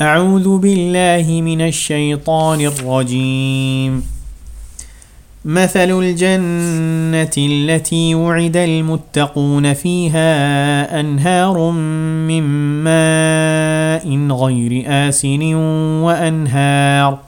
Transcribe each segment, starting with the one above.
اعوذ باللہ من الشیطان الرجیم مثل الجنة التي وعد المتقون فيها أنهار من ماء غير آسن وأنهار.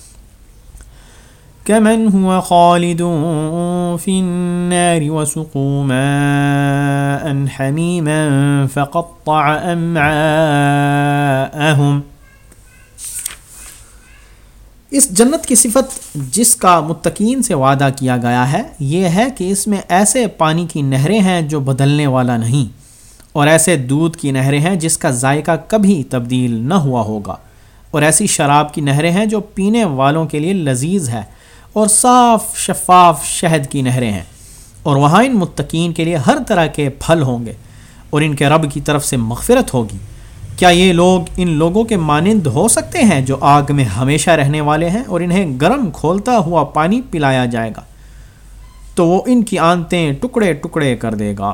كمن هو خالد في النار وسقوا ماء حميما فقطع أمعاءهم. اس جنت کی صفت جس کا متقین سے وعدہ کیا گیا ہے، یہ ہے کہ اس میں ایسے پانی کی نہریں ہیں جو بدلنے والا نہیں، اور ایسے دودھ کی نہریں ہیں جس کا ذائقہ کبھی تبدیل نہ ہوا ہوگا، اور ایسی شراب کی نہریں ہیں جو پینے والوں کے لیے لذیذ ہے۔ اور صاف شفاف شہد کی نہریں ہیں۔ اور وہاں ان متقین کے لیے ہر طرح کے پھل ہوں گے اور ان کے رب کی طرف سے مغفرت ہوگی۔ کیا یہ لوگ ان لوگوں کے مانند ہو سکتے ہیں جو آگ میں ہمیشہ رہنے والے ہیں اور انہیں گرم کھولتا ہوا پانی پلایا جائے گا؟ تو وہ ان کی آنتیں ٹکڑے ٹکڑے کر دے گا۔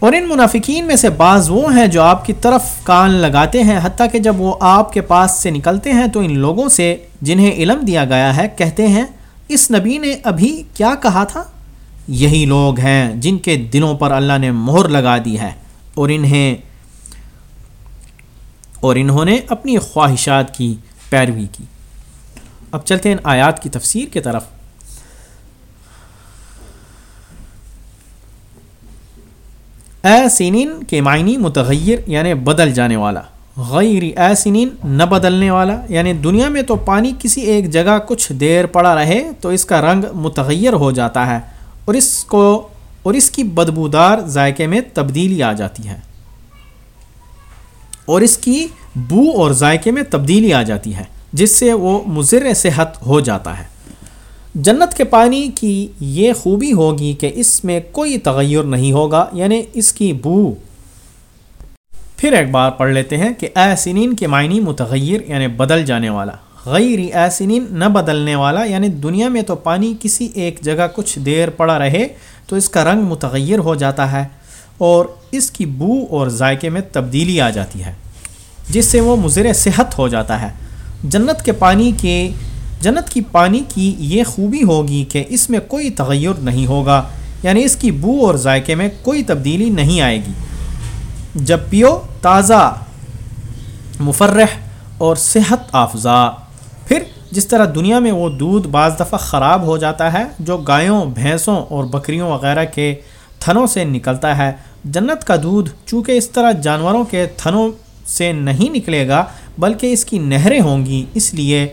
اور ان منافقین میں سے بعض وہ ہیں جو آپ کی طرف کان لگاتے ہیں، حتیٰ کہ جب وہ آپ کے پاس سے نکلتے ہیں تو ان لوگوں سے جنہیں علم دیا گیا ہے کہتے ہیں، اس نبی نے ابھی کیا کہا تھا؟ یہی لوگ ہیں جن کے دلوں پر اللہ نے مہر لگا دی ہے اور انہیں، اور انہوں نے اپنی خواہشات کی، پیروی کی۔ اب چلتے ہیں آیات کی تفسیر کی طرف۔ اے سینین کے معنی متغیر یعنی بدل جانے والا۔ غیر اے سنین نہ بدلنے والا۔ یعنی دنیا میں تو پانی کسی ایک جگہ کچھ دیر پڑا رہے تو اس کا رنگ متغیر ہو جاتا ہے اور اس کو اور اس کی بدبودار ذائقے میں تبدیلی آ جاتی ہے۔ اور اس کی بو اور ذائقے میں تبدیلی آ جاتی ہے، جس سے وہ مضر صحت ہو جاتا ہے۔ جنت کے پانی کی یہ خوبی ہوگی کہ اس میں کوئی تغیر نہیں ہوگا یعنی اس کی بو۔ پھر ایک بار پڑھ لیتے ہیں کہ اے سنین کے معنی متغیر یعنی بدل جانے والا۔ غیر اے سنین نہ بدلنے والا یعنی دنیا میں تو پانی کسی ایک جگہ کچھ دیر پڑا رہے تو اس کا رنگ متغیر ہو جاتا ہے اور اس کی بو اور ذائقے میں تبدیلی آ جاتی ہے، جس سے وہ مضر صحت ہو جاتا ہے۔ جنت کے پانی کے جنت کی پانی کی یہ خوبی ہوگی کہ اس میں کوئی تغیر نہیں ہوگا یعنی اس کی بو اور ذائقے میں کوئی تبدیلی نہیں آئے گی۔ جب پیو، تازہ، مفرح اور صحت افزا پھر جس طرح دنیا میں وہ دودھ بعض دفعہ خراب ہو جاتا ہے، جو گایوں، بھینسوں اور بکریوں وغیرہ کے تھنوں سے نکلتا ہے، جنت کا دودھ چونکہ اس طرح جانوروں کے تھنوں سے نہیں نکلے گا، بلکہ اس کی نہریں ہوں گی۔ اس لیے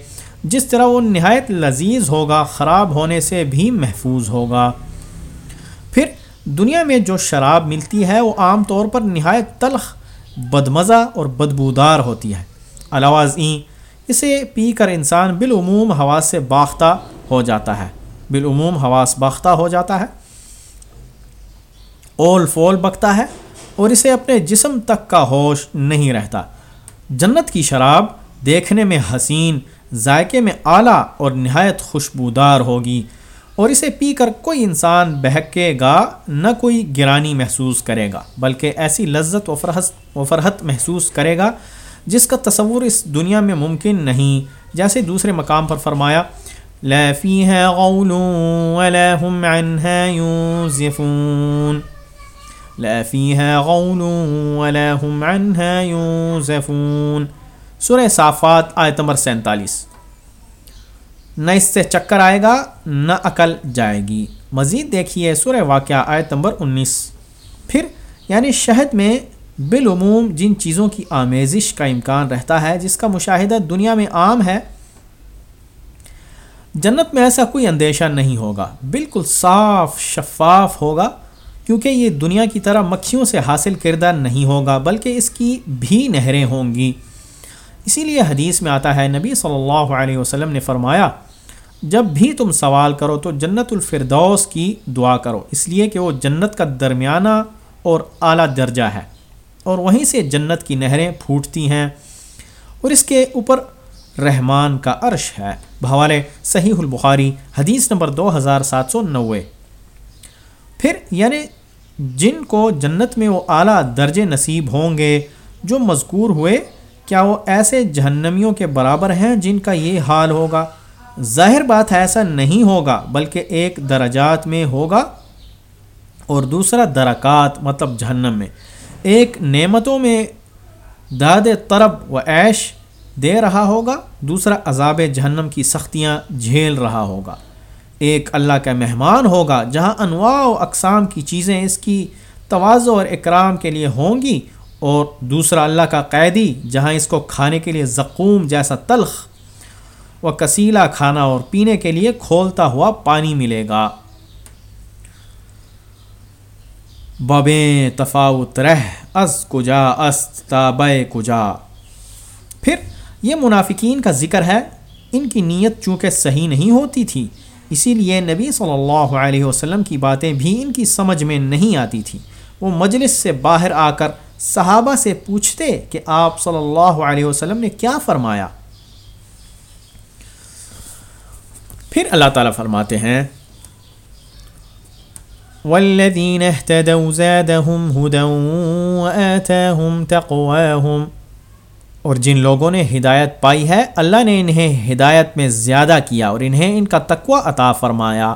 جس طرح وہ نہایت لذیذ ہوگا، خراب ہونے سے بھی محفوظ ہوگا۔ پھر دنیا میں جو شراب ملتی ہے، وہ عام طور پر نہایت تلخ، بدمزہ اور بدبودار ہوتی ہے۔ علاوہ ازیں، اسے پی کر انسان بالعموم حواس سے باختہ ہو جاتا ہے۔ بالعموم حواس باختہ ہو جاتا ہے۔ اول فول بکتا ہے اور اسے اپنے جسم تک کا ہوش نہیں رہتا۔ جنت کی شراب دیکھنے میں حسین ذائقے میں اعلیٰ اور نہایت خوشبودار ہوگی اور اسے پی کر کوئی انسان بہکے گا، نہ کوئی گرانی محسوس کرے گا، بلکہ ایسی لذت و فرحت و فرحت محسوس کرے گا جس کا تصور اس دنیا میں ممکن نہیں۔ جیسے دوسرے مقام پر فرمایا غول ولا هم عنها ينزفون لا فيها غول ولا سورہ صافات، آیت نمبر سینتالیس۔ نہ اس سے چکر آئے گا، نہ عقل جائے گی۔ مزید دیکھیے سورہ واقعہ، آیت نمبر انیس۔ پھر یعنی شہد میں بالعموم جن چیزوں کی آمیزش کا امکان رہتا ہے، جس کا مشاہدہ دنیا میں عام ہے، جنت میں ایسا کوئی اندیشہ نہیں ہوگا۔ بالکل صاف، شفاف ہوگا، کیونکہ یہ دنیا کی طرح مکھیوں سے حاصل کردہ نہیں ہوگا، بلکہ اس کی بھی نہریں ہوں گی۔ اسی لیے حدیث میں آتا ہے، نبی صلی اللہ علیہ وسلم نے فرمایا، جب بھی تم سوال کرو تو جنت الفردوس کی دعا کرو۔ اس لیے کہ وہ جنت کا درمیانہ اور اعلیٰ درجہ ہے۔ اور وہیں سے جنت کی نہریں پھوٹتی ہیں۔ اور اس کے اوپر رحمان کا عرش ہے۔ بھوالے صحیح البخاری، حدیث نمبر دو ہزار سات سو نوے۔ پھر یعنی جن کو جنت میں وہ اعلیٰ درجے نصیب ہوں گے، جو مذکور ہوئے کیا وہ ایسے جہنمیوں کے برابر ہیں جن کا یہ حال ہوگا؟ ظاہر بات ایسا نہیں ہوگا، بلکہ ایک درجات میں ہوگا اور دوسرا درکات مطلب جہنم میں۔ ایک نعمتوں میں داد طرب و عیش دے رہا ہوگا، دوسرا عذاب جہنم کی سختیاں جھیل رہا ہوگا۔ ایک اللہ کا مہمان ہوگا، جہاں انواع و اقسام کی چیزیں اس کی توازو اور اکرام کے لیے ہوں گی اور دوسرا اللہ کا قیدی جہاں اس کو کھانے کے لیے زقوم جیسا تلخ و کسیلا کھانا اور پینے کے لیے کھولتا ہوا پانی ملے گا۔ ببیں تفاوت رہ، از کجا است تاب کجا۔ پھر یہ منافقین کا ذکر ہے، ان کی نیت چونکہ صحیح نہیں ہوتی تھی، اسی لیے نبی صلی اللہ علیہ وسلم کی باتیں بھی ان کی سمجھ میں نہیں آتی تھیں وہ مجلس سے باہر آ کر صحابہ سے پوچھتے کہ آپ صلی اللہ علیہ وسلم نے کیا فرمایا؟ پھر اللہ تعالیٰ فرماتے ہیں والذین اهتدوا زادهم هدى وآتاهم تقواهم۔ اور جن لوگوں نے ہدایت پائی ہے، اللہ نے انہیں ہدایت میں زیادہ کیا اور انہیں ان کا تقوی عطا فرمایا۔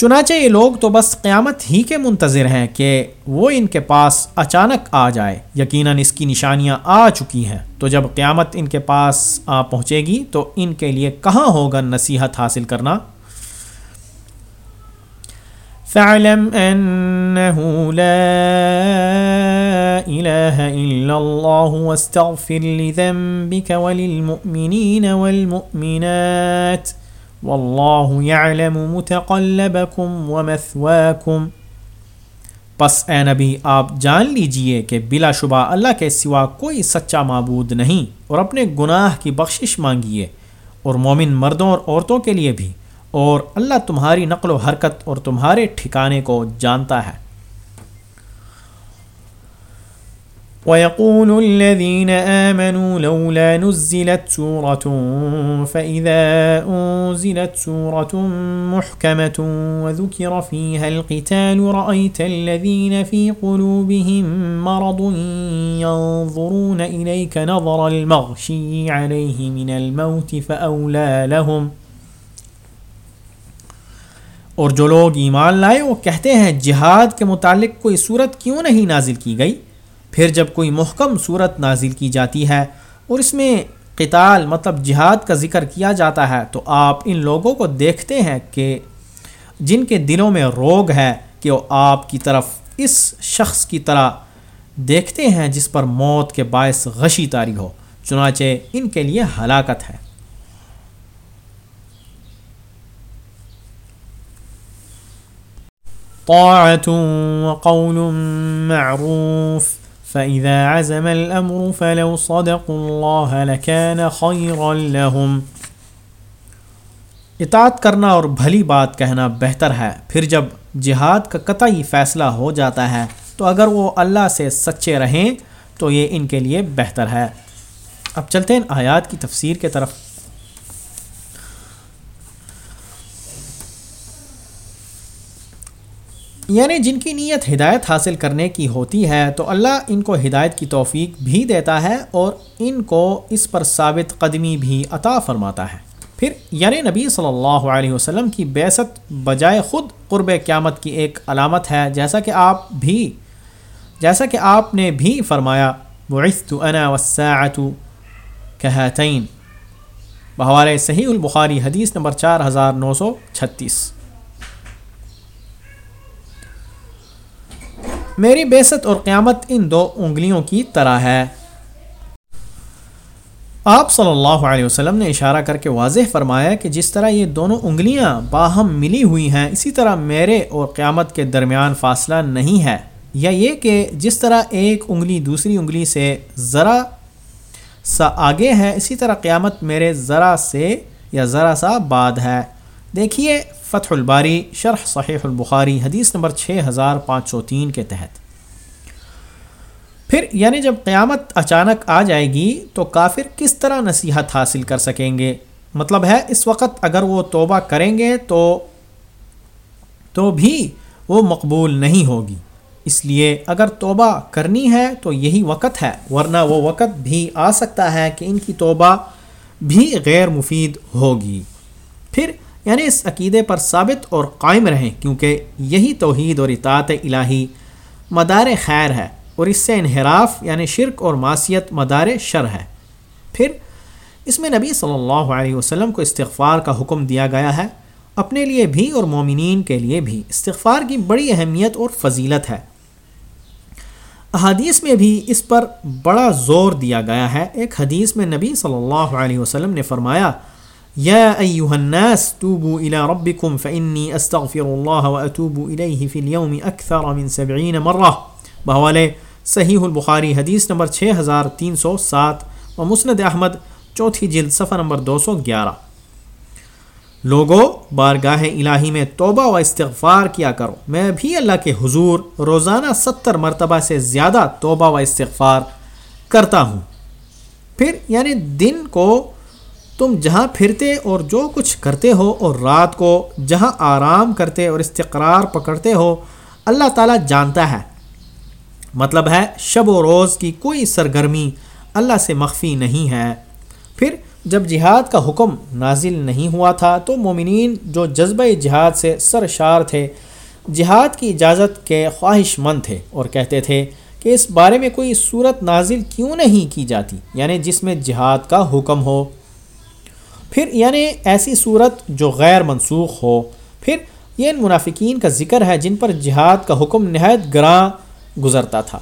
چنانچہ یہ لوگ تو بس قیامت ہی کے منتظر ہیں کہ وہ ان کے پاس اچانک آ جائے۔ یقیناً اس کی نشانیاں آ چکی ہیں۔ تو جب قیامت ان کے پاس آ پہنچے گی تو ان کے لیے کہاں ہوگا نصیحت حاصل کرنا؟ فعلم انه لا الہ الا اللہ واستغفر لذنبك وللمؤمنین والمؤمنات واللہ یعلم متقلبکم ومثواکم۔ پس اے نبی، آپ جان لیجیے کہ بلا شبہ اللہ کے سوا کوئی سچا معبود نہیں اور اپنے گناہ کی بخشش مانگیے، اور مومن مردوں اور عورتوں کے لیے بھی۔ اور اللہ تمہاری نقل و حرکت اور تمہارے ٹھکانے کو جانتا ہے۔ ويقول الذين آمنوا لولا نزلت سورة فإذا أنزلت سورة محكمة وذكر فيها القتال، رأيت الذين في قلوبهم مرض ينظرون إليك نظر المغشي عليه من الموت فأولى لهم۔ اور جو لوگ ایمان لائے، وہ کہتے ہیں جہاد کے متعلق کوئی صورت کیوں نہیں نازل کی گئی؟ پھر جب کوئی محکم صورت نازل کی جاتی ہے اور اس میں قتال مطلب جہاد کا ذکر کیا جاتا ہے، تو آپ ان لوگوں کو دیکھتے ہیں کہ جن کے دلوں میں روگ ہے کہ وہ آپ کی طرف اس شخص کی طرح دیکھتے ہیں جس پر موت کے باعث غشی تاری ہو، چنانچہ ان کے لیے ہلاکت ہے۔ طاعت وقول معروف فَإِذَا عَزَمَ الْأَمْرُ فَلَوْ صَدَقُوا اللَّهَ لَكَانَ خَيْرًا لَهُمْ۔ اطاعت کرنا اور بھلی بات کہنا بہتر ہے۔ پھر جب جہاد کا قطعی فیصلہ ہو جاتا ہے، تو اگر وہ اللہ سے سچے رہیں، تو یہ ان کے لیے بہتر ہے۔ اب چلتے ہیں آیات کی تفسیر کے طرف۔ یعنی جن کی نیت ہدایت حاصل کرنے کی ہوتی ہے، تو اللہ ان کو ہدایت کی توفیق بھی دیتا ہے اور ان کو اس پر ثابت قدمی بھی عطا فرماتا ہے۔ پھر یعنی نبی صلی اللہ علیہ وسلم کی بیست بجائے خود قرب قیامت کی ایک علامت ہے۔ جیسا کہ آپ بھی، جیسا کہ آپ نے بھی فرمایا بعثت انا والساعت کہتین بحوالِ صحیح البخاری حدیث نمبر چار ہزار نو سو چھتیس۔ میری بیست اور قیامت ان دو انگلیوں کی طرح ہے۔ آپ صلی اللہ علیہ وسلم نے اشارہ کر کے واضح فرمایا کہ جس طرح یہ دونوں انگلیاں باہم ملی ہوئی ہیں، اسی طرح میرے اور قیامت کے درمیان فاصلہ نہیں ہے۔ یا یہ کہ جس طرح ایک انگلی دوسری انگلی سے ذرا سا آگے ہے، اسی طرح قیامت میرے ذرا سے یا ذرا سا بعد ہے۔ دیکھیے فتح الباری، شرح صحیح البخاری، حدیث نمبر چھ ہزار پانچ سو تین کے تحت۔ پھر یعنی جب قیامت اچانک آ جائے گی تو کافر کس طرح نصیحت حاصل کر سکیں گے؟ مطلب ہے، اس وقت اگر وہ توبہ کریں گے تو تو بھی وہ مقبول نہیں ہوگی۔ اس لیے اگر توبہ کرنی ہے تو یہی وقت ہے، ورنہ وہ وقت بھی آ سکتا ہے کہ ان کی توبہ بھی غیر مفید ہوگی۔ پھر یعنی اس عقیدے پر ثابت اور قائم رہیں کیونکہ یہی توحید اور اطاعت الہی مدار خیر ہے اور اس سے انحراف یعنی شرک اور معاشیت مدار شر ہے۔ پھر اس میں نبی صلی اللہ علیہ وسلم کو استغفار کا حکم دیا گیا ہے۔ اپنے لیے بھی اور مومنین کے لیے بھی استغفار کی بڑی اہمیت اور فضیلت ہے۔ احادیث میں بھی اس پر بڑا زور دیا گیا ہے۔ ایک حدیث میں نبی صلی اللہ علیہ وسلم نے فرمایا یا ایوہ الناس توبو الى ربکم فانی استغفر اللہ واتوبو الیہ فی اليوم اکثر من سبعین مرہ بحوالے صحیح البخاری حدیث نمبر چھ ہزار تین سو سات و مسند احمد چوتھی جلد صفحہ نمبر دو سو گیارہ۔ لوگوں بارگاہ الہی میں توبہ و استغفار کیا کرو۔ میں بھی اللہ کے حضور روزانہ ستر مرتبہ سے زیادہ توبہ و استغفار کرتا ہوں۔ پھر یعنی دن کو تم جہاں پھرتے اور جو کچھ کرتے ہو اور رات کو جہاں آرام کرتے اور استقرار پکڑتے ہو، اللہ تعالیٰ جانتا ہے۔ مطلب ہے، شب و روز کی کوئی سرگرمی اللہ سے مخفی نہیں ہے۔ پھر جب جہاد کا حکم نازل نہیں ہوا تھا تو مومنین جو جذبہ جہاد سے سرشار تھے، جہاد کی اجازت کے خواہش مند تھے اور کہتے تھے کہ اس بارے میں کوئی صورت نازل کیوں نہیں کی جاتی؟ یعنی جس میں جہاد کا حکم ہو۔ پھر یعنی ایسی صورت جو غیر منسوخ ہو۔ پھر یہ ان منافقین کا ذکر ہے جن پر جہاد کا حکم نہایت گراں گزرتا تھا۔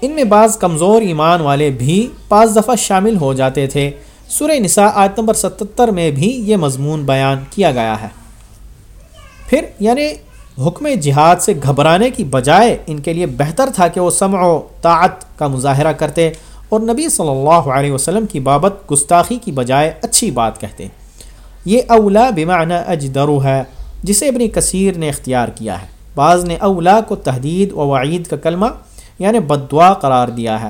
ان میں بعض کمزور ایمان والے بھی پانچ دفعہ شامل ہو جاتے تھے۔ سورہ نساء آیت نمبر ستتر میں بھی یہ مضمون بیان کیا گیا ہے۔ پھر یعنی حکم جہاد سے گھبرانے کی بجائے ان کے لیے بہتر تھا کہ وہ سمع و طاعت کا مظاہرہ کرتے۔ اور نبی صلی اللہ علیہ وسلم کی بابت گستاخی کی بجائے اچھی بات کہتے ہیں۔ یہ اولا بمعنی اجدرو ہے جسے ابنی کثیر نے اختیار کیا ہے۔ بعض نے اولا کو تحدید و وعید کا کلمہ یعنی بد دعا قرار دیا ہے۔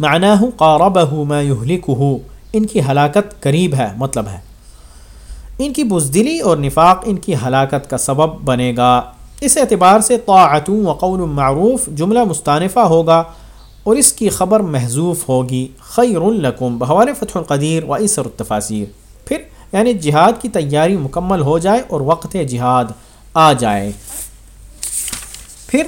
معناہ قاربہ ما یہلکہ ان کی ہلاکت قریب ہے مطلب ہے۔ ان کی بزدلی اور نفاق ان کی ہلاکت کا سبب بنے گا۔ اس اعتبار سے طاعت و قول معروف جملہ مستانفہ ہوگا۔ اور اس کی خبر محضوف ہوگی. خیر القم بحوال فتح القدیر و عصر التفاصیر پھر یعنی جہاد کی تیاری مکمل ہو جائے اور وقت جہاد آ جائے. پھر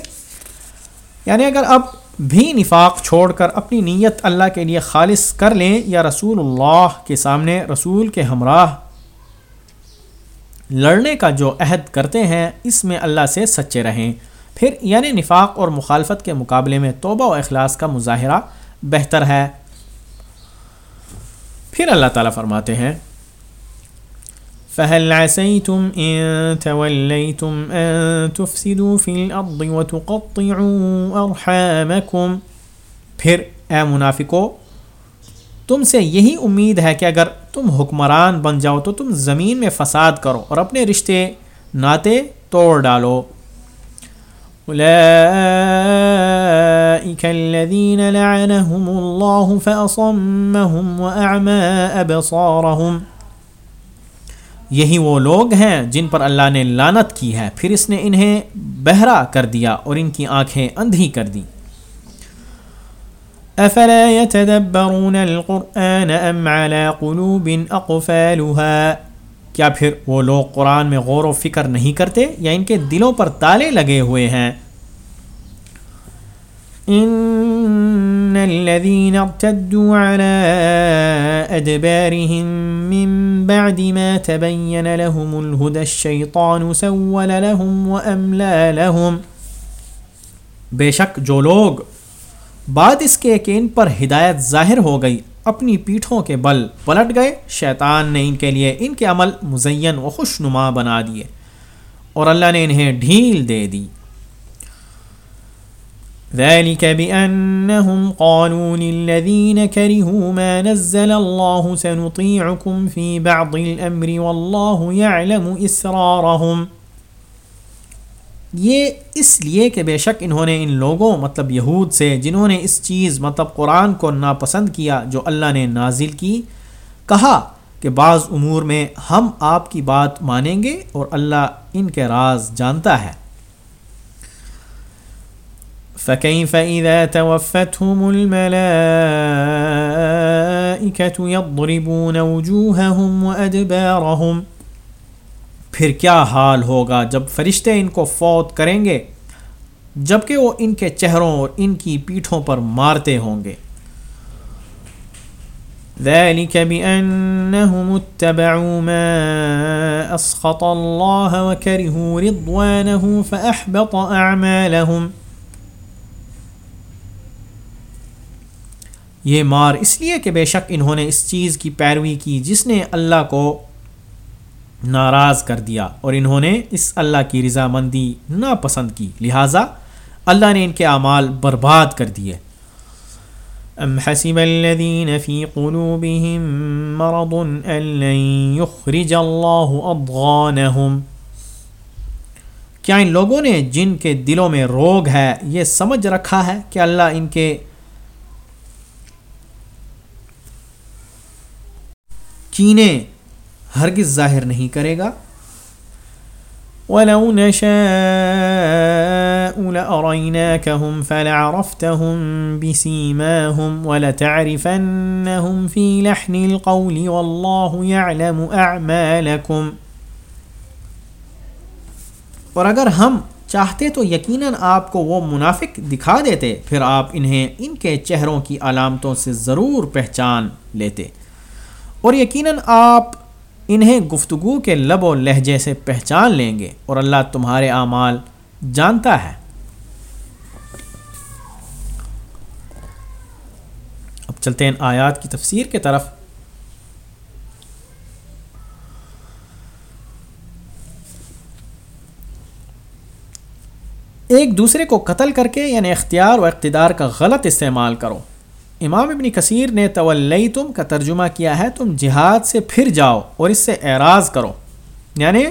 یعنی اگر اب بھی نفاق چھوڑ کر اپنی نیت اللہ کے لیے خالص کر لیں یا رسول اللہ کے سامنے رسول کے ہمراہ لڑنے کا جو عہد کرتے ہیں، اس میں اللہ سے سچے رہیں۔ پھر یعنی نفاق اور مخالفت کے مقابلے میں توبہ و اخلاص کا مظاہرہ بہتر ہے۔ پھر اللہ تعالیٰ فرماتے ہیں، فهل عسيتم إن توليتم أن تفسدوا في الأرض وتقطعوا أرحامكم۔ پھر اے منافقو، تم سے یہی امید ہے کہ اگر تم حکمران بن جاؤ تو تم زمین میں فساد کرو اور اپنے رشتے ناتے توڑ ڈالو۔ أولئك الذين لعنهم الله فأصمهم وأعمى أبصارهم. یہی وہ لوگ ہیں جن پر اللہ نے لانت کی ہے، پھر اس نے انہیں بہرا کر دیا اور ان کی آنکھیں اندھی کر دی افلا يتدبرون القرآن ام على قلوب اقفالها کیا پھر وہ لوگ قرآن میں غور و فکر نہیں کرتے یا ان کے دلوں پر تالے لگے ہوئے ہیں؟ ان الذين ارتدوا على ادبارهم من بعد ما تبين لهم الهدى الشيطان سول لهم واملى لهم۔ بے شک جو لوگ بعد اس کے کہ ان پر ہدایت ظاہر ہو گئی اپنی پیٹھوں کے بل پلٹ گئے۔ شیطان نے ان کے لیے ان کے عمل مزین و خوش نما بنا دیے اور اللہ نے انہیں ڈھیل دے دی۔ ذلك بأنهم قالوا للذين كرهوا ما نزل الله سنطيعكم في بعض الأمر والله يعلم إسرارهم۔ یہ اس لیے کہ بے شک انہوں نے ان لوگوں مطلب یہود سے، جنہوں نے اس چیز مطلب قرآن کو ناپسند کیا جو اللہ نے نازل کی، کہا کہ بعض امور میں ہم آپ کی بات مانیں گے اور اللہ ان کے راز جانتا ہے۔ فكيف إذا توفتهم الملائكة يضربون وجوههم وأدبارهم پھر کیا حال ہوگا جب فرشتے ان کو فوت کریں گے؟ جبکہ وہ ان کے چہروں اور ان کی پیٹھوں پر مارتے ہوں گے۔ ذلك بأنهم اتبعوا ما أسخط الله وكرهوا رضوانه فأحبط أعمالهم۔ یہ مار اس لیے کہ بے شک انہوں نے اس چیز کی پیروی کی جس نے اللہ کو ناراض کر دیا اور انہوں نے اس اللہ کی رضامندی ناپسند کی۔ لہٰذا اللہ نے ان کے اعمال برباد کر دیے۔ ام حسب الذين في قلوبهم مرض ان لن يخرج الله اضغانهم کیا ان لوگوں نے جن کے دلوں میں روگ ہے یہ سمجھ رکھا ہے کہ اللہ ان کے کینے ہرگز ظاہر نہیں کرے گا۔ ولو نشاء لأريناكهم فلعرفتهم بسيماهم ولتعرفنهم في لحن القول والله يعلم أعمالكم۔ اور اگر ہم چاہتے تو یقیناً آپ کو وہ منافق دکھا دیتے، پھر آپ انہیں ان کے چہروں کی علامتوں سے ضرور پہچان لیتے۔ اور یقیناً آپ انہیں گفتگو کے لب و لہجے سے پہچان لیں گے اور اللہ تمہارے اعمال جانتا ہے۔ اب چلتے ہیں آیات کی تفسیر کے طرف۔ ایک دوسرے کو قتل کر کے یعنی اختیار و اقتدار کا غلط استعمال کرو۔ امام ابن کثیر نے تولی تم کا ترجمہ کیا ہے، تم جہاد سے پھر جاؤ اور اس سے اعراض کرو۔ یعنی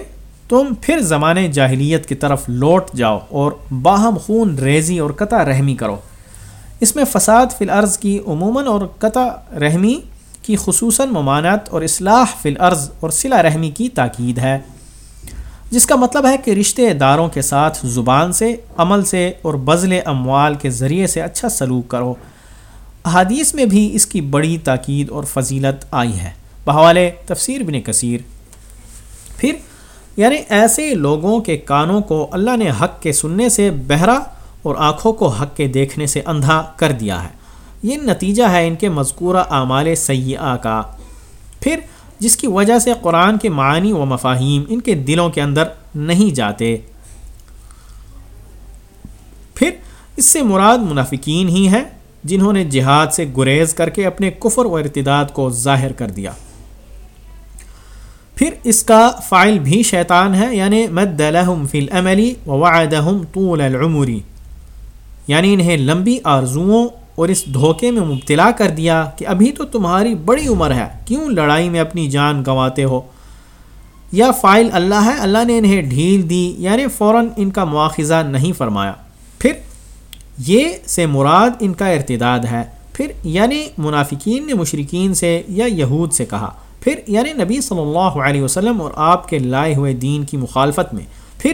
تم پھر زمانے جاہلیت کی طرف لوٹ جاؤ اور باہم خون ریزی اور قطع رحمی کرو۔ اس میں فساد فی الارض کی عموماً اور قطع رحمی کی خصوصاً ممانعت اور اصلاح فی الارض اور صلہ رحمی کی تاکید ہے۔ جس کا مطلب ہے کہ رشتہ داروں کے ساتھ زبان سے، عمل سے اور بزل اموال کے ذریعے سے اچھا سلوک کرو۔ احادیث میں بھی اس کی بڑی تاکید اور فضیلت آئی ہے۔ بحوال تفسیر بن کثیر۔ پھر یعنی ایسے لوگوں کے کانوں کو اللہ نے حق کے سننے سے بہرا اور آنکھوں کو حق کے دیکھنے سے اندھا کر دیا ہے۔ یہ نتیجہ ہے ان کے مذکورہ اعمال سیاح کا۔ پھر، جس کی وجہ سے قرآن کے معنی و مفاہیم ان کے دلوں کے اندر نہیں جاتے۔ پھر، اس سے مراد منافقین ہی ہیں۔ جنہوں نے جہاد سے گریز کر کے اپنے کفر و ارتداد کو ظاہر کر دیا۔ پھر اس کا فائل بھی شیطان ہے یعنی مد لہم فی العملی وعدہم طول العمری یعنی انہیں لمبی آرزوؤں اور اس دھوکے میں مبتلا کر دیا کہ ابھی تو تمہاری بڑی عمر ہے، کیوں لڑائی میں اپنی جان گنواتے ہو؟ یا فائل اللہ ہے، اللہ نے انہیں ڈھیل دی یعنی فوراً ان کا مواخذہ نہیں فرمایا۔ یہ سے مراد ان کا ارتداد ہے۔ پھر یعنی منافقین نے مشرقین سے یا یہود سے کہا۔ پھر یعنی نبی صلی اللہ علیہ وسلم اور آپ کے لائے ہوئے دین کی مخالفت میں۔ پھر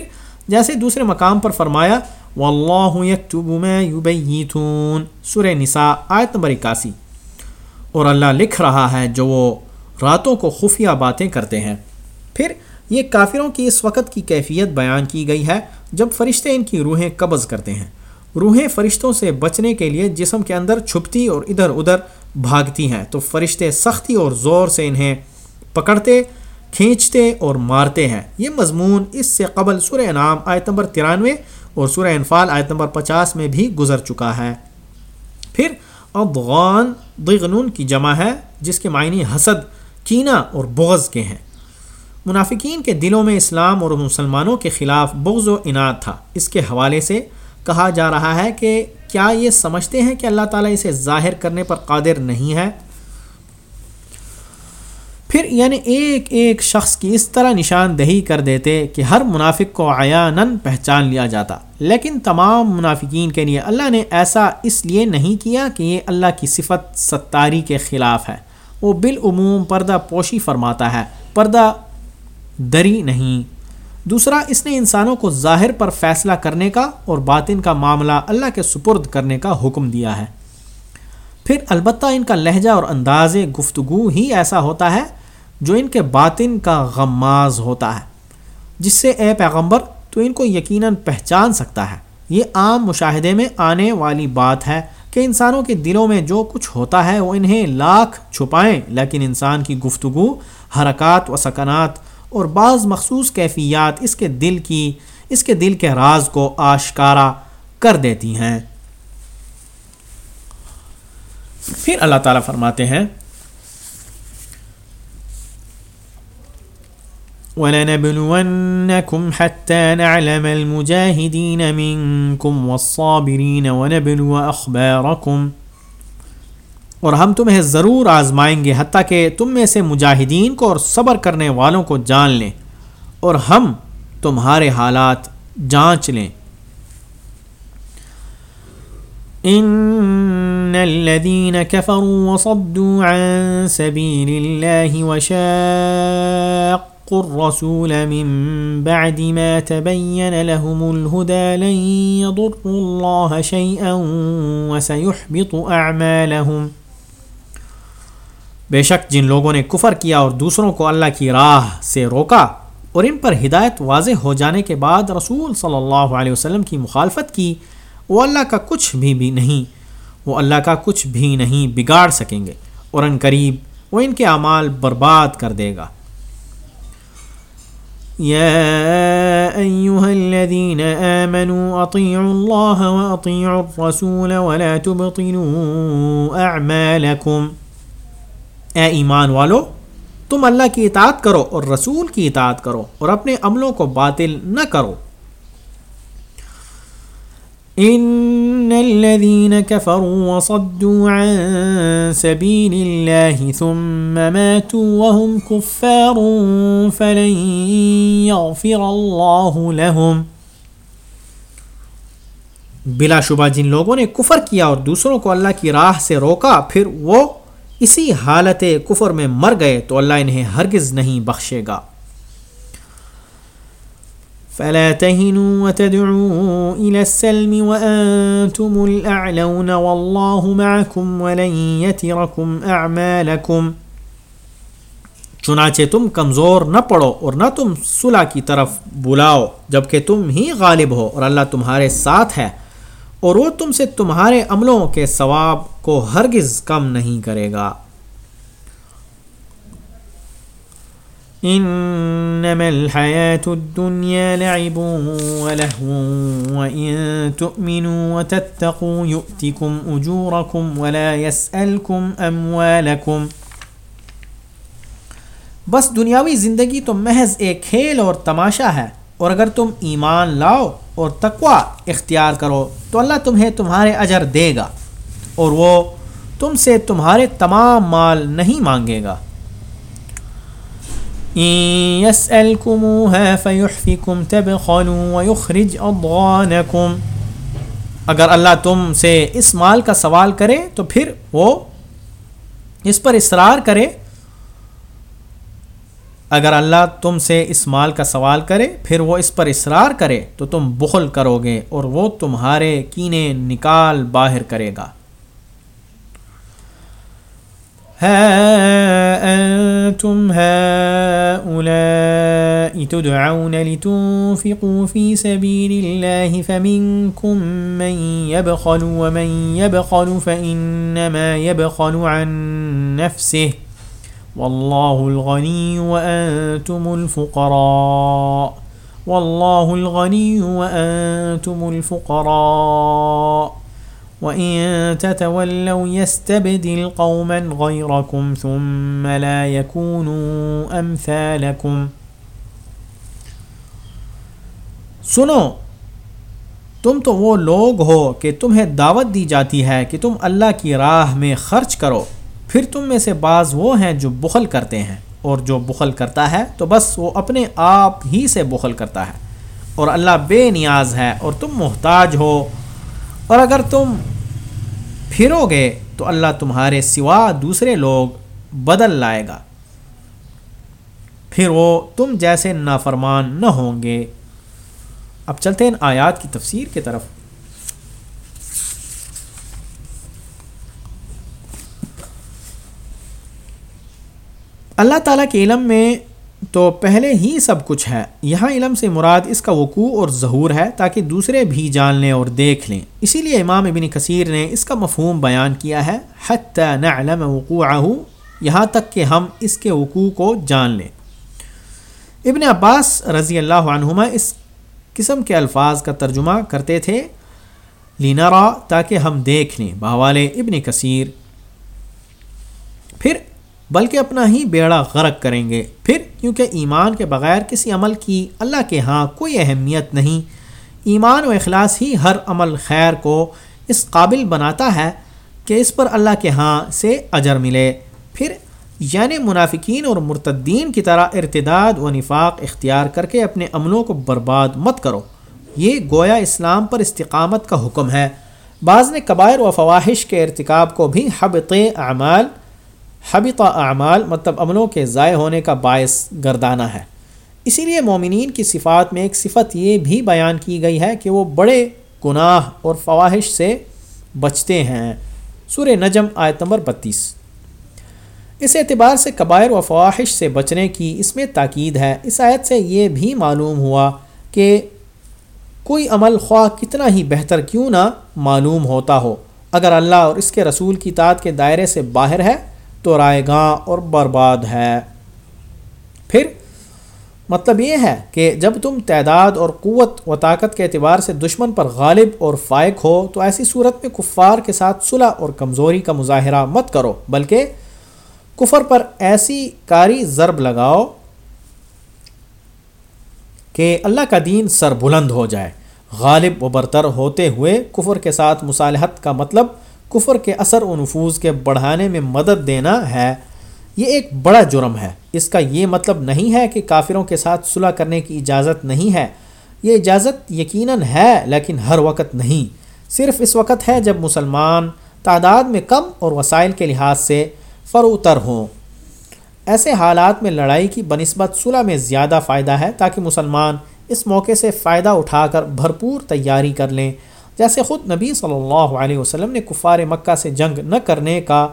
جیسے دوسرے مقام پر فرمایا، واللہ یکتب ما یبیتون سورہ نساء آیت نمبر اکاسی۔ اور اللہ لکھ رہا ہے جو وہ راتوں کو خفیہ باتیں کرتے ہیں۔ پھر یہ کافروں کی اس وقت کی کیفیت بیان کی گئی ہے جب فرشتے ان کی روحیں قبض کرتے ہیں۔ روحیں فرشتوں سے بچنے کے لیے جسم کے اندر چھپتی اور ادھر ادھر بھاگتی ہیں۔ تو فرشتے سختی اور زور سے انہیں پکڑتے، کھینچتے اور مارتے ہیں۔ یہ مضمون اس سے قبل سورہ انعام آیت نمبر ترانوے اور سورہ انفال آیت نمبر پچاس میں بھی گزر چکا ہے۔ پھر ادغان دغنون کی جمع ہے، جس کے معنی حسد، کینہ اور بغض کے ہیں۔ منافقین کے دلوں میں اسلام اور مسلمانوں کے خلاف بغض و انعد تھا۔ اس کے حوالے سے کہا جا رہا ہے کہ کیا یہ سمجھتے ہیں کہ اللہ تعالیٰ اسے ظاہر کرنے پر قادر نہیں ہے؟ پھر یعنی ایک ایک شخص کی اس طرح نشاندہی کر دیتے کہ ہر منافق کو عیانن پہچان لیا جاتا۔ لیکن تمام منافقین کے لیے اللہ نے ایسا اس لیے نہیں کیا کہ یہ اللہ کی صفت ستاری کے خلاف ہے۔ وہ بالعموم پردہ پوشی فرماتا ہے، پردہ دری نہیں۔ دوسرا، اس نے انسانوں کو ظاہر پر فیصلہ کرنے کا اور باطن کا معاملہ اللہ کے سپرد کرنے کا حکم دیا ہے۔ پھر البتہ ان کا لہجہ اور انداز گفتگو ہی ایسا ہوتا ہے جو ان کے باطن کا غماز ہوتا ہے، جس سے اے پیغمبر، تو ان کو یقیناً پہچان سکتا ہے۔ یہ عام مشاہدے میں آنے والی بات ہے کہ انسانوں کے دلوں میں جو کچھ ہوتا ہے، وہ انہیں لاکھ چھپائیں، لیکن انسان کی گفتگو، حرکات و سکنات اور بعض مخصوص کیفیات اس کے دل کی، اس کے دل کے راز کو آشکارا کر دیتی ہیں۔ پھر اللہ تعالیٰ فرماتے ہیں، وَلَنَبْلُوَنَّكُمْ حَتَّى نَعْلَمَ الْمُجَاهِدِينَ مِنْكُمْ وَالصَّابِرِينَ وَنَبْلُوَ أَخْبَارَكُمْ اور ہم تمہیں ضرور آزمائیں گے حتیٰ کہ تم میں سے مجاہدین کو اور صبر کرنے والوں کو جان لیں اور ہم تمہارے حالات جانچ لیں۔ ان الذين كفروا وصدوا عن سبيل الله وشاقوا الرسول من بعد ما تبين لهم الهدى لن يضروا الله شيئا وسيحبط اعمالهم بے شک جن لوگوں نے کفر کیا اور دوسروں کو اللہ کی راہ سے روکا اور ان پر ہدایت واضح ہو جانے کے بعد رسول صلی اللہ علیہ وسلم کی مخالفت کی، وہ اللہ کا کچھ بھی بھی نہیں، وہ اللہ کا کچھ بھی نہیں بگاڑ سکیں گے اور ان قریب وہ ان کے اعمال برباد کر دے گا۔ يا أيها الذين آمنوا أطيعوا الله وأطيعوا الرسول ولا تبطلوا أعمالكم اے ایمان والو، تم اللہ کی اطاعت کرو اور رسول کی اطاعت کرو اور اپنے عملوں کو باطل نہ کرو۔ ان الذين كفروا وصدوا عن سبيل الله ثم ماتوا وهم كفار فلن يغفر الله لهم۔ بلا شبہ جن لوگوں نے کفر کیا اور دوسروں کو اللہ کی راہ سے روکا، پھر وہ اسی حالت کفر میں مر گئے تو اللہ انہیں ہرگز نہیں بخشے گا۔ فلا تهنوا وتدعوا إلى السلم وأنتم الأعلون والله معكم ولن يتركم أعمالكم۔ چنانچہ تم کمزور نہ پڑو اور نہ تم صلح کی طرف بلاؤ جبکہ تم ہی غالب ہو اور اللہ تمہارے ساتھ ہے۔ اور وہ تم سے تمہارے عملوں کے ثواب کو ہرگز کم نہیں کرے گا۔ انما الحياة الدنيا لعب ولهو وإن تؤمنوا وتتقوا يؤتكم أجوركم ولا يسألكم أموالكم بس دنیاوی زندگی تو محض ایک کھیل اور تماشا ہے۔ اور اگر تم ایمان لاؤ اور تقوا اختیار کرو، تو اللہ تمہیں تمہارے اجر دے گا اور وہ تم سے تمہارے تمام مال نہیں مانگے گا۔ اگر اللہ تم سے اس مال کا سوال کرے، تو پھر وہ اس پر اصرار کرے اگر اللہ تم سے اس مال کا سوال کرے، پھر وہ اس پر اصرار کرے تو تم بخل کرو گے اور وہ تمہارے کینے نکال باہر کرے گا۔ ها أنتم هؤلاء تدعون لتنفقوا في سبيل الله فمنكم من يبخل ومن يبخل فإنما يبخل عن نفسه۔ والله الغني وأنتم الفقراء. والله الغني وأنتم الفقراء. وَإِن تَتَوَلَّوْ يَسْتَبْدِلْ قَوْمًا غَيْرَكُمْ ثُمَّ لَا يَكُونُوا أَمْثَالَكُمْ. سنو، تم تو وہ لوگ ہو کہ تمہیں دعوت دی جاتی ہے کہ تم اللہ کی راہ میں خرچ کرو۔ پھر تم میں سے بعض وہ ہیں جو بخل کرتے ہیں اور جو بخل کرتا ہے تو بس وہ اپنے آپ ہی سے بخل کرتا ہے اور اللہ بے نیاز ہے اور تم محتاج ہو اور اگر تم پھرو گے تو اللہ تمہارے سوا دوسرے لوگ بدل لائے گا۔ پھر وہ تم جیسے نافرمان نہ ہوں گے۔ اب چلتے ہیں آیات کی تفسیر کی طرف۔ اللہ تعالیٰ کے علم میں تو پہلے ہی سب کچھ ہے۔ یہاں علم سے مراد اس کا وقوع اور ظہور ہے تاکہ دوسرے بھی جان لیں اور دیکھ لیں۔ اسی لیے امام ابن کثیر نے اس کا مفہوم بیان کیا ہے، حتی نعلم وقوعہ، یہاں تک کہ ہم اس کے وقوع کو جان لیں۔ ابن عباس رضی اللہ عنہما اس قسم کے الفاظ کا ترجمہ کرتے تھے لینرا تاکہ ہم دیکھ لیں۔ بہوالے ابن کثیر۔ پھر بلکہ اپنا ہی بیڑا غرق کریں گے۔ پھر کیونکہ ایمان کے بغیر کسی عمل کی اللہ کے ہاں کوئی اہمیت نہیں، ایمان و اخلاص ہی ہر عمل خیر کو اس قابل بناتا ہے کہ اس پر اللہ کے ہاں سے اجر ملے۔ پھر یعنی منافقین اور مرتدین کی طرح ارتداد و نفاق اختیار کر کے اپنے عملوں کو برباد مت کرو۔ یہ گویا اسلام پر استقامت کا حکم ہے۔ بعض نے قبائر و فواہش کے ارتکاب کو بھی حبط اعمال حبط اعمال مطلب عملوں کے ضائع ہونے کا باعث گردانہ ہے۔ اسی لیے مومنین کی صفات میں ایک صفت یہ بھی بیان کی گئی ہے کہ وہ بڑے گناہ اور فواہش سے بچتے ہیں۔ سور نجم آیت نمبر بتیس۔ اس اعتبار سے قبائر و فواہش سے بچنے کی اس میں تاکید ہے۔ اس آیت سے یہ بھی معلوم ہوا کہ کوئی عمل خواہ کتنا ہی بہتر کیوں نہ معلوم ہوتا ہو۔ اگر اللہ اور اس کے رسول کی تعداد کے دائرے سے باہر ہے تو رائے گاں اور برباد ہے۔ پھر مطلب یہ ہے کہ جب تم تعداد اور قوت و طاقت کے اعتبار سے دشمن پر غالب اور فائق ہو، تو ایسی صورت میں کفار کے ساتھ صلح اور کمزوری کا مظاہرہ مت کرو، بلکہ کفر پر ایسی کاری ضرب لگاؤ کہ اللہ کا دین سر بلند ہو جائے۔ غالب و برتر ہوتے ہوئے کفر کے ساتھ مصالحت کا مطلب کفر کے اثر و نفوذ کے بڑھانے میں مدد دینا ہے، یہ ایک بڑا جرم ہے۔ اس کا یہ مطلب نہیں ہے کہ کافروں کے ساتھ صلح کرنے کی اجازت نہیں ہے۔ یہ اجازت یقیناً ہے، لیکن ہر وقت نہیں۔ صرف اس وقت ہے جب مسلمان تعداد میں کم اور وسائل کے لحاظ سے فروتر ہوں۔ ایسے حالات میں لڑائی کی بنسبت صلح میں زیادہ فائدہ ہے تاکہ مسلمان اس موقع سے فائدہ اٹھا کر بھرپور تیاری کر لیں۔ جیسے خود نبی صلی اللہ علیہ وسلم نے کفار مکہ سے جنگ نہ کرنے کا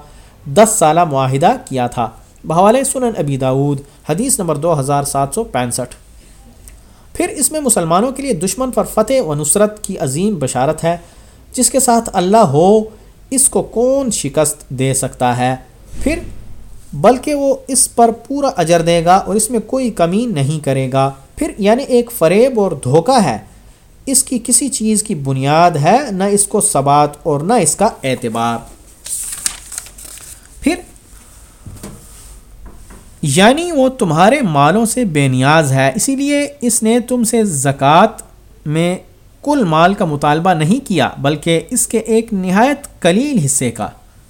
دس سالہ معاہدہ کیا تھا۔ بحوالِ سنن ابی داود، حدیث نمبر دو ہزار سات سو پینسٹھ۔ پھر اس میں مسلمانوں کے لیے دشمن پر فتح و نصرت کی عظیم بشارت ہے، جس کے ساتھ اللہ ہو، اس کو کون شکست دے سکتا ہے؟ پھر، بلکہ وہ اس پر پورا اجر دے گا اور اس میں کوئی کمی نہیں کرے گا۔ پھر یعنی ایک فریب اور دھوکہ ہے۔ اس کی کسی چیز کی بنیاد ہے، نہ اس کو ثبات اور نہ اس کا اعتبار۔ پھر یعنی وہ تمہارے مالوں سے بے نیاز ہے، اسی لیے اس نے تم سے زکوٰۃ میں کل مال کا مطالبہ نہیں کیا، بلکہ اس کے ایک نہایت کلیل حصے کا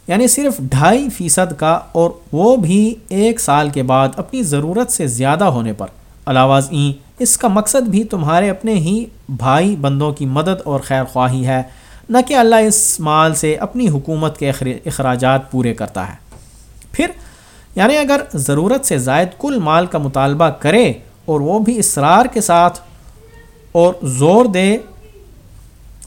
یعنی صرف ڈھائی فیصد کا، اور وہ بھی ایک سال کے بعد اپنی ضرورت سے زیادہ ہونے پر۔ علاوہ این اس کا مقصد بھی تمہارے اپنے ہی بھائی بندوں کی مدد اور خیر خواہی ہے، نہ کہ اللہ اس مال سے اپنی حکومت کے اخراجات پورے کرتا ہے۔ پھر یعنی اگر ضرورت سے زائد کل مال کا مطالبہ کرے اور وہ بھی اصرار کے ساتھ اور زور دے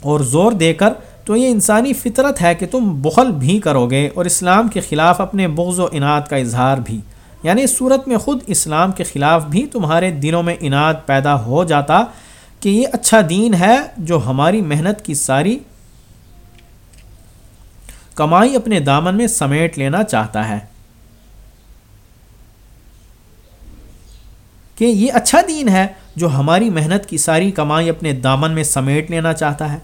اور زور دے کر، تو یہ انسانی فطرت ہے کہ تم بخل بھی کرو گے اور اسلام کے خلاف اپنے بغض و انعد کا اظہار بھی۔ یعنی اس صورت میں خود اسلام کے خلاف بھی تمہارے دلوں میں انعد پیدا ہو جاتا کہ یہ اچھا دین ہے جو ہماری محنت کی ساری کمائی اپنے دامن میں سمیٹ لینا چاہتا ہے۔ کہ یہ اچھا دین ہے جو ہماری محنت کی ساری کمائی اپنے دامن میں سمیٹ لینا چاہتا ہے۔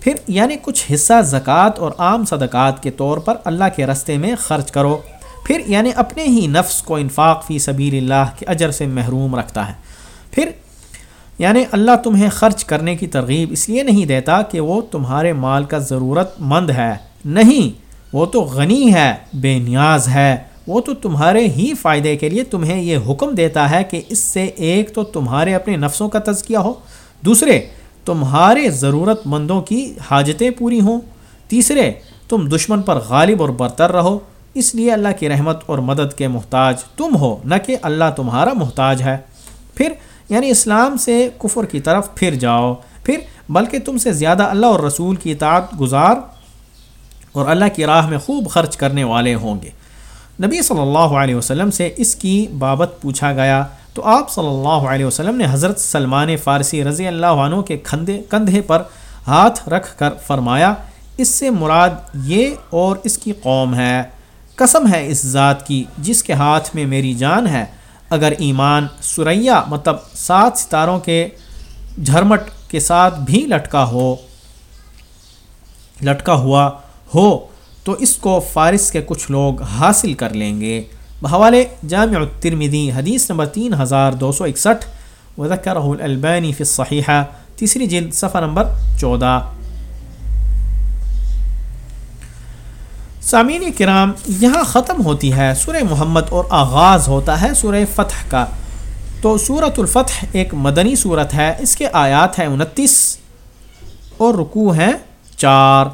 پھر یعنی کچھ حصہ زکوٰۃ اور عام صدقات کے طور پر اللہ کے رستے میں خرچ کرو۔ پھر یعنی اپنے ہی نفس کو انفاق فی سبیل اللہ کے اجر سے محروم رکھتا ہے۔ پھر یعنی اللہ تمہیں خرچ کرنے کی ترغیب اس لیے نہیں دیتا کہ وہ تمہارے مال کا ضرورت مند ہے۔ نہیں، وہ تو غنی ہے، بے نیاز ہے۔ وہ تو تمہارے ہی فائدے کے لیے تمہیں یہ حکم دیتا ہے کہ اس سے ایک تو تمہارے اپنے نفسوں کا تزکیہ ہو۔ دوسرے، تمہارے ضرورت مندوں کی حاجتیں پوری ہوں۔ تیسرے، تم دشمن پر غالب اور برتر رہو۔ اس لیے اللہ کی رحمت اور مدد کے محتاج تم ہو، نہ کہ اللہ تمہارا محتاج ہے۔ پھر یعنی اسلام سے کفر کی طرف پھر جاؤ۔ پھر، بلکہ تم سے زیادہ اللہ اور رسول کی اطاعت گزار اور اللہ کی راہ میں خوب خرچ کرنے والے ہوں گے۔ نبی صلی اللہ علیہ وسلم سے اس کی بابت پوچھا گیا۔ تو آپ صلی اللہ علیہ وسلم نے حضرت سلمان فارسی رضی اللہ عنہ کے کندھے کندھے پر ہاتھ رکھ کر فرمایا، اس سے مراد یہ اور اس کی قوم ہے۔ قسم ہے اس ذات کی جس کے ہاتھ میں میری جان ہے۔ اگر ایمان سریا مطلب سات ستاروں کے جھرمٹ کے ساتھ بھی لٹکا ہو، لٹکا ہوا ہو، تو اس کو فارس کے کچھ لوگ حاصل کر لیں گے۔ بحوالے جامع الترمذی حدیث نمبر تین ہزار دو سو اکسٹھ، وذکرہ البانی فی الصحیحہ، تیسری جلد صفحہ نمبر چودہ۔ سامعین کرام، یہاں ختم ہوتی ہے سورہ محمد اور آغاز ہوتا ہے سورہ فتح کا۔ تو سورت الفتح ایک مدنی صورت ہے، اس کے آیات ہیں انتیس اور رکوع ہیں چار۔